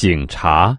警察。